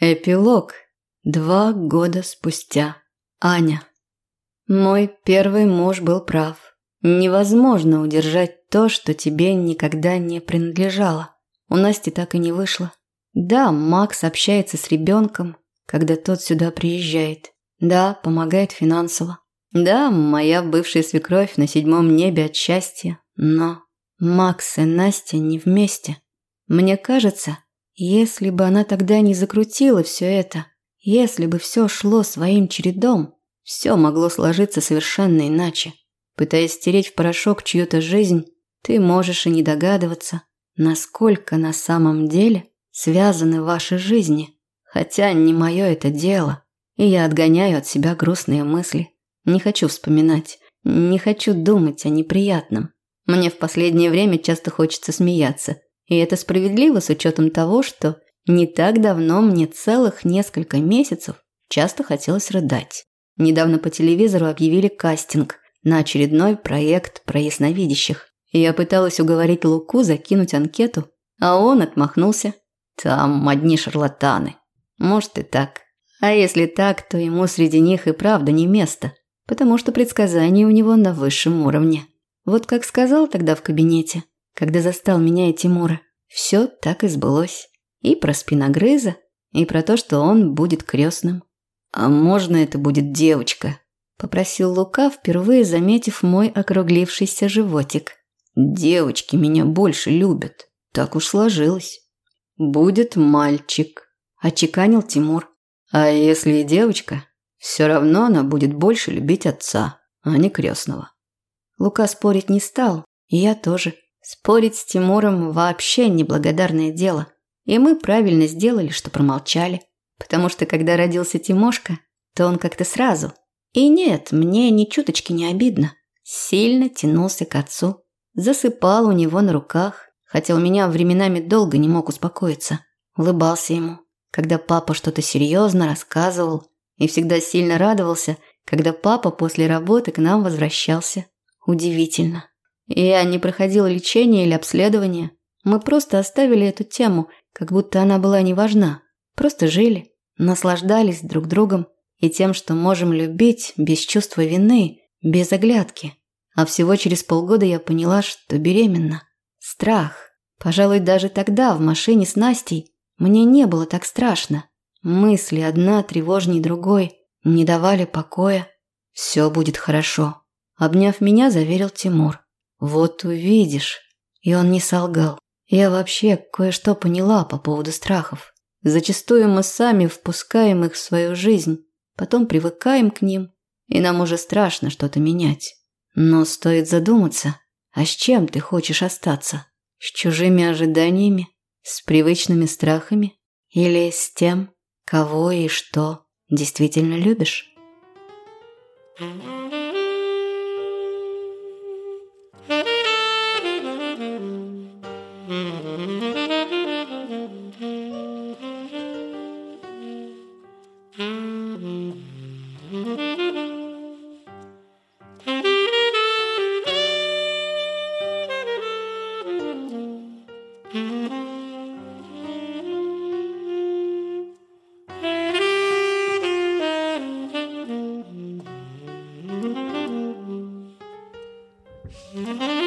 Эпилог. Два года спустя. Аня. Мой первый муж был прав. Невозможно удержать то, что тебе никогда не принадлежало. У Насти так и не вышло. Да, Макс общается с ребенком, когда тот сюда приезжает. Да, помогает финансово. Да, моя бывшая свекровь на седьмом небе от счастья. Но Макс и Настя не вместе. Мне кажется, если бы она тогда не закрутила все это, если бы все шло своим чередом, все могло сложиться совершенно иначе. Пытаясь стереть в порошок чью-то жизнь, ты можешь и не догадываться, насколько на самом деле связаны ваши жизни. Хотя не мое это дело, и я отгоняю от себя грустные мысли. Не хочу вспоминать, не хочу думать о неприятном. Мне в последнее время часто хочется смеяться – и это справедливо с учетом того, что не так давно мне целых несколько месяцев часто хотелось рыдать. Недавно по телевизору объявили кастинг на очередной проект про ясновидящих. Я пыталась уговорить Луку закинуть анкету, а он отмахнулся. Там одни шарлатаны. Может и так. А если так, то ему среди них и правда не место, потому что предсказания у него на высшем уровне. Вот как сказал тогда в кабинете – когда застал меня и Тимура. Все так и сбылось. И про спиногрыза, и про то, что он будет крестным. «А можно это будет девочка?» – попросил Лука, впервые заметив мой округлившийся животик. «Девочки меня больше любят. Так уж сложилось». «Будет мальчик», – очеканил Тимур. «А если и девочка, все равно она будет больше любить отца, а не крестного». Лука спорить не стал, и я тоже – Спорить с Тимуром вообще неблагодарное дело. И мы правильно сделали, что промолчали. Потому что когда родился Тимошка, то он как-то сразу. И нет, мне ни чуточки не обидно. Сильно тянулся к отцу. Засыпал у него на руках, хотя у меня временами долго не мог успокоиться. Улыбался ему, когда папа что-то серьезно рассказывал. И всегда сильно радовался, когда папа после работы к нам возвращался. Удивительно. Я не проходила лечение или обследование. Мы просто оставили эту тему, как будто она была не важна. Просто жили, наслаждались друг другом и тем, что можем любить без чувства вины, без оглядки. А всего через полгода я поняла, что беременна. Страх. Пожалуй, даже тогда в машине с Настей мне не было так страшно. Мысли одна тревожней другой не давали покоя. Все будет хорошо. Обняв меня, заверил Тимур. Вот увидишь. И он не солгал. Я вообще кое-что поняла по поводу страхов. Зачастую мы сами впускаем их в свою жизнь, потом привыкаем к ним, и нам уже страшно что-то менять. Но стоит задуматься, а с чем ты хочешь остаться? С чужими ожиданиями? С привычными страхами? Или с тем, кого и что действительно любишь? Mm-hmm. Mm-hmm.